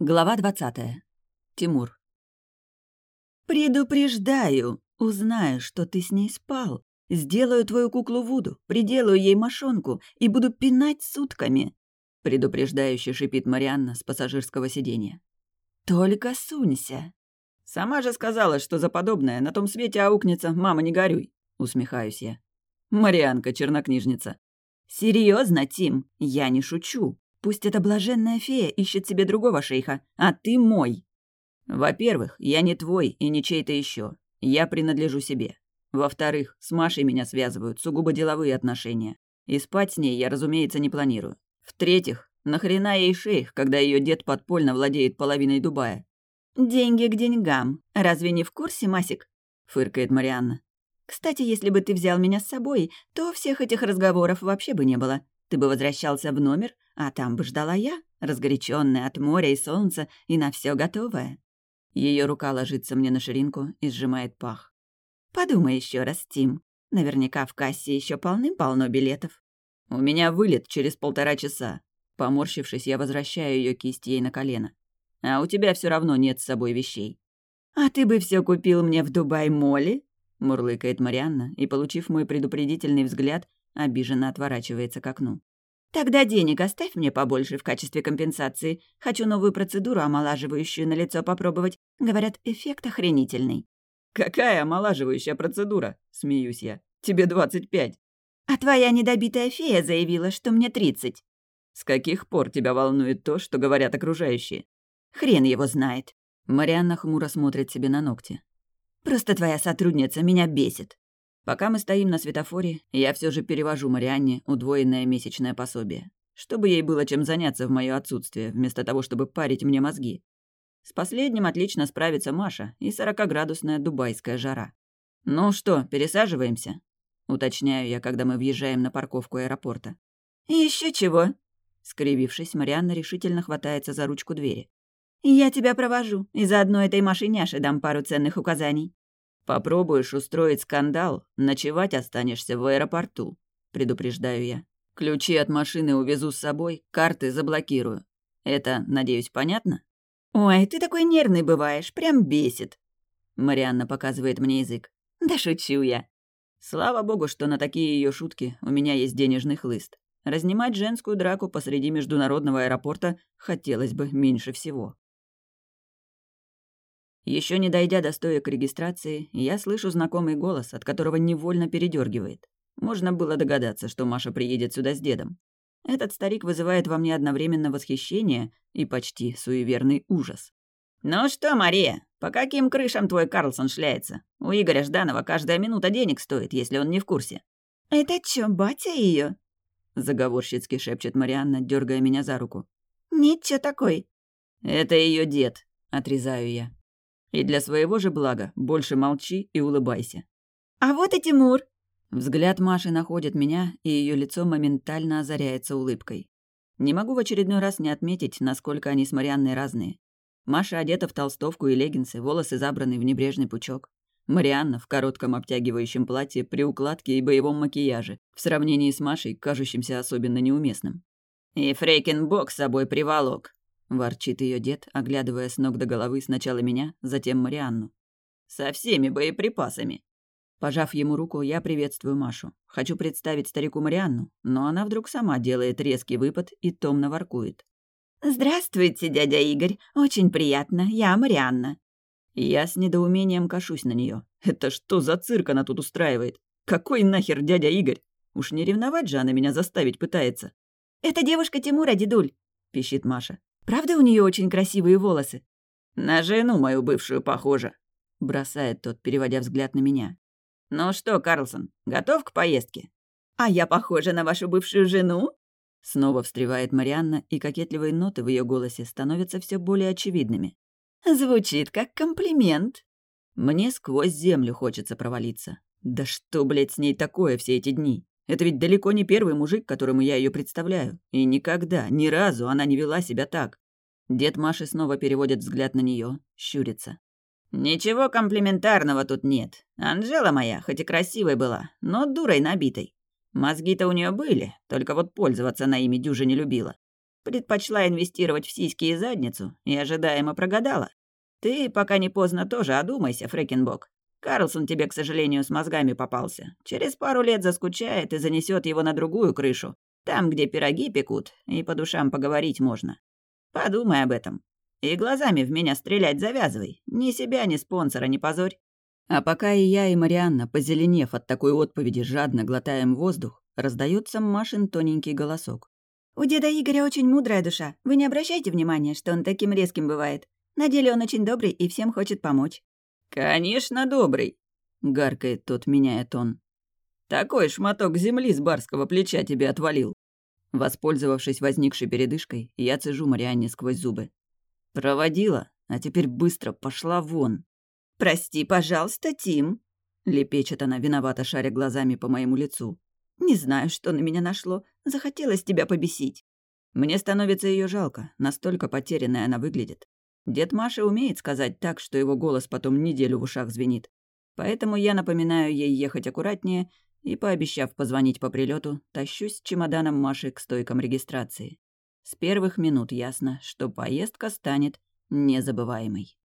Глава двадцатая. Тимур. «Предупреждаю, узнаю, что ты с ней спал. Сделаю твою куклу Вуду, приделаю ей мошонку и буду пинать сутками», — предупреждающе шипит Марианна с пассажирского сиденья. «Только сунься». «Сама же сказала, что за подобное на том свете аукнется, мама, не горюй», — усмехаюсь я. «Марианка, чернокнижница». «Серьезно, Тим, я не шучу. Пусть эта блаженная фея ищет себе другого шейха, а ты мой. Во-первых, я не твой и не чей-то еще. Я принадлежу себе. Во-вторых, с Машей меня связывают сугубо деловые отношения. И спать с ней я, разумеется, не планирую. В-третьих, нахрена ей шейх, когда ее дед подпольно владеет половиной Дубая? «Деньги к деньгам. Разве не в курсе, Масик?» — фыркает Марианна. «Кстати, если бы ты взял меня с собой, то всех этих разговоров вообще бы не было. Ты бы возвращался в номер, а там бы ждала я, разгоряченная от моря и солнца и на все готовая. Ее рука ложится мне на ширинку и сжимает пах. Подумай еще раз, Тим. Наверняка в кассе еще полным-полно билетов. У меня вылет через полтора часа. Поморщившись, я возвращаю ее кисть ей на колено. А у тебя все равно нет с собой вещей. А ты бы все купил мне в Дубай Молли? Мурлыкает Марианна и, получив мой предупредительный взгляд, обиженно отворачивается к окну. «Тогда денег оставь мне побольше в качестве компенсации. Хочу новую процедуру, омолаживающую на лицо попробовать. Говорят, эффект охренительный». «Какая омолаживающая процедура?» — смеюсь я. «Тебе двадцать пять». «А твоя недобитая фея заявила, что мне тридцать». «С каких пор тебя волнует то, что говорят окружающие?» «Хрен его знает». Марианна хмуро смотрит себе на ногти. «Просто твоя сотрудница меня бесит. Пока мы стоим на светофоре, я все же перевожу Марианне удвоенное месячное пособие, чтобы ей было чем заняться в мое отсутствие, вместо того, чтобы парить мне мозги. С последним отлично справится Маша и сорокаградусная дубайская жара. «Ну что, пересаживаемся?» — уточняю я, когда мы въезжаем на парковку аэропорта. Еще чего?» Скривившись, Марианна решительно хватается за ручку двери. «Я тебя провожу, и заодно этой машиняше дам пару ценных указаний». «Попробуешь устроить скандал, ночевать останешься в аэропорту», — предупреждаю я. «Ключи от машины увезу с собой, карты заблокирую. Это, надеюсь, понятно?» «Ой, ты такой нервный бываешь, прям бесит», — Марианна показывает мне язык. «Да шучу я». Слава богу, что на такие ее шутки у меня есть денежный хлыст. Разнимать женскую драку посреди международного аэропорта хотелось бы меньше всего. Еще не дойдя до стоек регистрации, я слышу знакомый голос, от которого невольно передергивает. Можно было догадаться, что Маша приедет сюда с дедом. Этот старик вызывает во мне одновременно восхищение и почти суеверный ужас. «Ну что, Мария, по каким крышам твой Карлсон шляется? У Игоря Жданова каждая минута денег стоит, если он не в курсе». «Это чё, батя её?» заговорщицки шепчет Марианна, дергая меня за руку. «Ничего такой». «Это ее дед», — отрезаю я. И для своего же блага больше молчи и улыбайся. «А вот и Тимур!» Взгляд Маши находит меня, и ее лицо моментально озаряется улыбкой. Не могу в очередной раз не отметить, насколько они с Марианной разные. Маша одета в толстовку и леггинсы, волосы забраны в небрежный пучок. Марианна в коротком обтягивающем платье при укладке и боевом макияже, в сравнении с Машей, кажущимся особенно неуместным. «И Фрейкенбок с собой приволок», Ворчит ее дед, оглядывая с ног до головы сначала меня, затем Марианну. «Со всеми боеприпасами!» Пожав ему руку, я приветствую Машу. Хочу представить старику Марианну, но она вдруг сама делает резкий выпад и томно воркует. «Здравствуйте, дядя Игорь. Очень приятно. Я Марианна». Я с недоумением кашусь на нее. Это что за цирк она тут устраивает? Какой нахер дядя Игорь? Уж не ревновать же она меня заставить пытается. «Это девушка Тимура, дедуль», — пищит Маша. Правда, у нее очень красивые волосы?» «На жену мою бывшую похоже», — бросает тот, переводя взгляд на меня. «Ну что, Карлсон, готов к поездке?» «А я похожа на вашу бывшую жену?» Снова встревает Марианна, и кокетливые ноты в ее голосе становятся все более очевидными. «Звучит как комплимент». Мне сквозь землю хочется провалиться. Да что, блядь, с ней такое все эти дни? Это ведь далеко не первый мужик, которому я ее представляю. И никогда, ни разу она не вела себя так. Дед Маши снова переводит взгляд на нее, щурится. «Ничего комплиментарного тут нет. Анжела моя, хоть и красивой была, но дурой набитой. Мозги-то у нее были, только вот пользоваться на ими дюже не любила. Предпочла инвестировать в сиськи и задницу и ожидаемо прогадала. Ты, пока не поздно, тоже одумайся, Фрэкенбок. Карлсон тебе, к сожалению, с мозгами попался. Через пару лет заскучает и занесет его на другую крышу, там, где пироги пекут, и по душам поговорить можно. Подумай об этом. И глазами в меня стрелять завязывай. Ни себя, ни спонсора не позорь. А пока и я, и Марианна, позеленев от такой отповеди, жадно глотаем воздух, раздается Машин тоненький голосок. «У деда Игоря очень мудрая душа. Вы не обращайте внимания, что он таким резким бывает. На деле он очень добрый и всем хочет помочь». «Конечно, добрый», — гаркает тот, меняя тон. «Такой шматок земли с барского плеча тебе отвалил». Воспользовавшись возникшей передышкой, я цежу Марианне сквозь зубы. «Проводила, а теперь быстро пошла вон». «Прости, пожалуйста, Тим», — лепечет она, виновато шаря глазами по моему лицу. Не знаю, что на меня нашло. Захотелось тебя побесить. Мне становится ее жалко, настолько потерянной она выглядит. Дед Маша умеет сказать так, что его голос потом неделю в ушах звенит. Поэтому я напоминаю ей ехать аккуратнее и, пообещав позвонить по прилету, тащусь с чемоданом Маши к стойкам регистрации. С первых минут ясно, что поездка станет незабываемой.